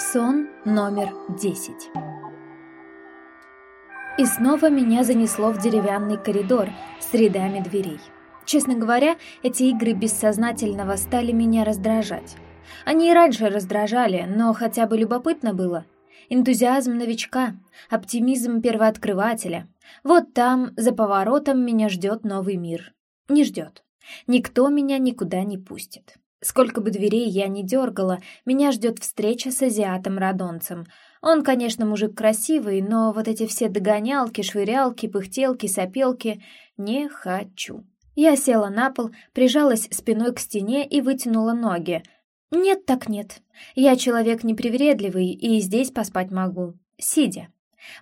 Сон номер десять. И снова меня занесло в деревянный коридор с рядами дверей. Честно говоря, эти игры бессознательного стали меня раздражать. Они и раньше раздражали, но хотя бы любопытно было. Энтузиазм новичка, оптимизм первооткрывателя. Вот там, за поворотом, меня ждет новый мир. Не ждет. Никто меня никуда не пустит. Сколько бы дверей я ни дергала, меня ждет встреча с азиатом-радонцем. Он, конечно, мужик красивый, но вот эти все догонялки, швырялки, пыхтелки, сопелки не хочу. Я села на пол, прижалась спиной к стене и вытянула ноги. Нет так нет. Я человек непривередливый и здесь поспать могу, сидя.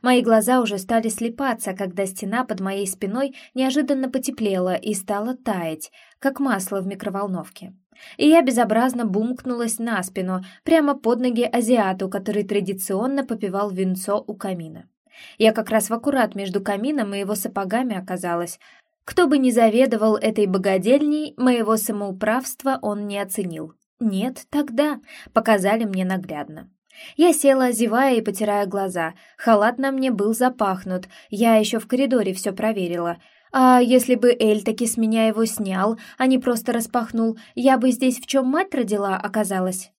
Мои глаза уже стали слепаться, когда стена под моей спиной неожиданно потеплела и стала таять, как масло в микроволновке. И я безобразно бумкнулась на спину, прямо под ноги азиату, который традиционно попивал винцо у камина. Я как раз в аккурат между камином и его сапогами оказалась. Кто бы ни заведовал этой богадельней, моего самоуправства он не оценил. Нет, тогда показали мне наглядно. Я села, зевая и потирая глаза. Халат на мне был запахнут, я еще в коридоре все проверила. А если бы Эль таки с меня его снял, а не просто распахнул, я бы здесь в чем мать родила оказалась.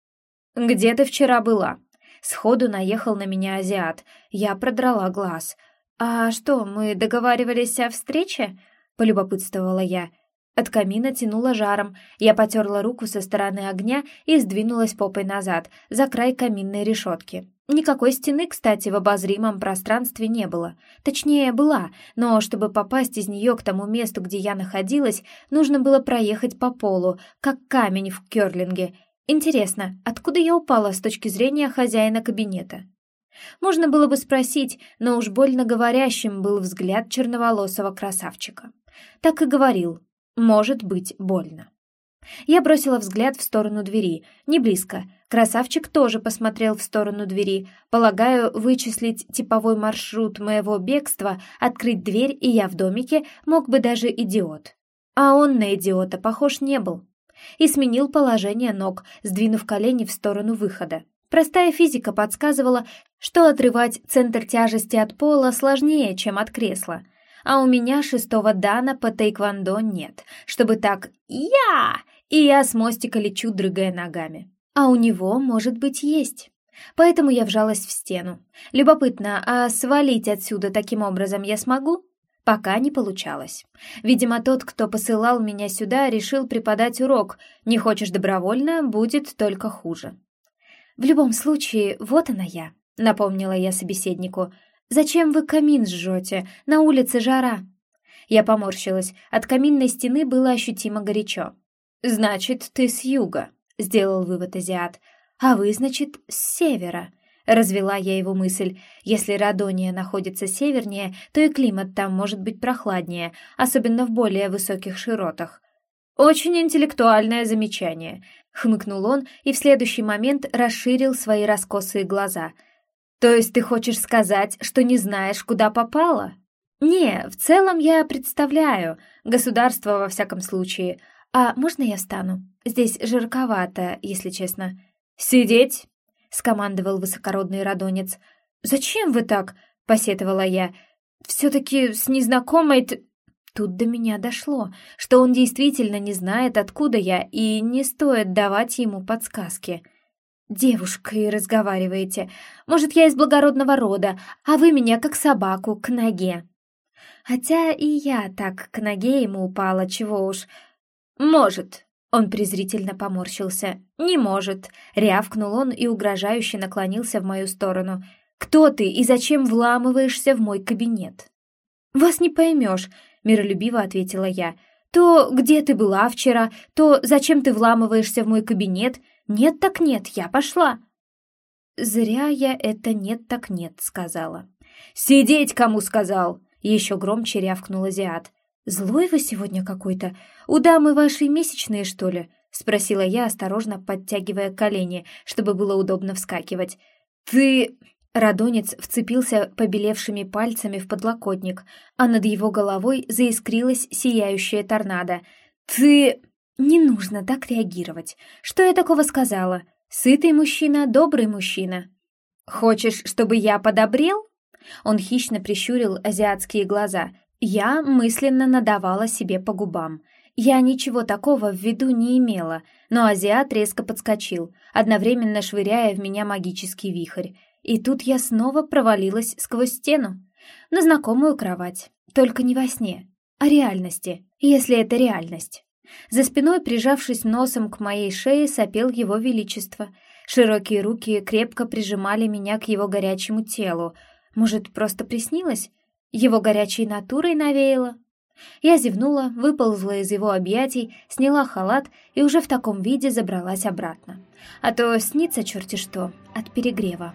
«Где ты вчера была?» Сходу наехал на меня азиат. Я продрала глаз. «А что, мы договаривались о встрече?» — полюбопытствовала я. От камина тянуло жаром. Я потерла руку со стороны огня и сдвинулась попой назад, за край каминной решетки. Никакой стены, кстати, в обозримом пространстве не было. Точнее, была, но чтобы попасть из нее к тому месту, где я находилась, нужно было проехать по полу, как камень в керлинге. Интересно, откуда я упала с точки зрения хозяина кабинета? Можно было бы спросить, но уж больно говорящим был взгляд черноволосого красавчика. Так и говорил, может быть больно. Я бросила взгляд в сторону двери, не близко. Красавчик тоже посмотрел в сторону двери. Полагаю, вычислить типовой маршрут моего бегства, открыть дверь, и я в домике, мог бы даже идиот. А он на идиота похож не был. И сменил положение ног, сдвинув колени в сторону выхода. Простая физика подсказывала, что отрывать центр тяжести от пола сложнее, чем от кресла — а у меня шестого дана по тайквондо нет, чтобы так «я!» и я с мостика лечу, дрыгая ногами. А у него, может быть, есть. Поэтому я вжалась в стену. Любопытно, а свалить отсюда таким образом я смогу? Пока не получалось. Видимо, тот, кто посылал меня сюда, решил преподать урок. Не хочешь добровольно, будет только хуже. В любом случае, вот она я, напомнила я собеседнику — «Зачем вы камин жжете? На улице жара!» Я поморщилась. От каминной стены было ощутимо горячо. «Значит, ты с юга», — сделал вывод азиат. «А вы, значит, с севера». Развела я его мысль. Если Радония находится севернее, то и климат там может быть прохладнее, особенно в более высоких широтах. «Очень интеллектуальное замечание», — хмыкнул он и в следующий момент расширил свои раскосые глаза — «То есть ты хочешь сказать, что не знаешь, куда попала?» «Не, в целом я представляю. Государство, во всяком случае. А можно я встану? Здесь жарковато, если честно». «Сидеть!» — скомандовал высокородный радонец. «Зачем вы так?» — посетовала я. «Все-таки с незнакомой...» Тут до меня дошло, что он действительно не знает, откуда я, и не стоит давать ему подсказки девушкой разговариваете. Может, я из благородного рода, а вы меня как собаку к ноге. Хотя и я так к ноге ему упала, чего уж. Может, он презрительно поморщился. «Не может!» — рявкнул он и угрожающе наклонился в мою сторону. «Кто ты и зачем вламываешься в мой кабинет?» «Вас не поймешь», — миролюбиво ответила я. «То где ты была вчера, то зачем ты вламываешься в мой кабинет, «Нет так нет, я пошла!» Зря я это «нет так нет» сказала. «Сидеть кому сказал!» Еще громче рявкнул азиат. «Злой вы сегодня какой-то. У дамы вашей месячные, что ли?» Спросила я, осторожно подтягивая колени, чтобы было удобно вскакивать. «Ты...» Радонец вцепился побелевшими пальцами в подлокотник, а над его головой заискрилась сияющая торнадо. «Ты...» «Не нужно так реагировать. Что я такого сказала?» Сытый мужчина, добрый мужчина. Хочешь, чтобы я подобрел? Он хищно прищурил азиатские глаза. Я мысленно надавала себе по губам. Я ничего такого в виду не имела, но азиат резко подскочил, одновременно швыряя в меня магический вихрь. И тут я снова провалилась сквозь стену. На знакомую кровать. Только не во сне, а реальности, если это реальность. За спиной, прижавшись носом к моей шее, сопел его величество. Широкие руки крепко прижимали меня к его горячему телу. Может, просто приснилось? Его горячей натурой навеяло? Я зевнула, выползла из его объятий, сняла халат и уже в таком виде забралась обратно. А то снится черти что от перегрева.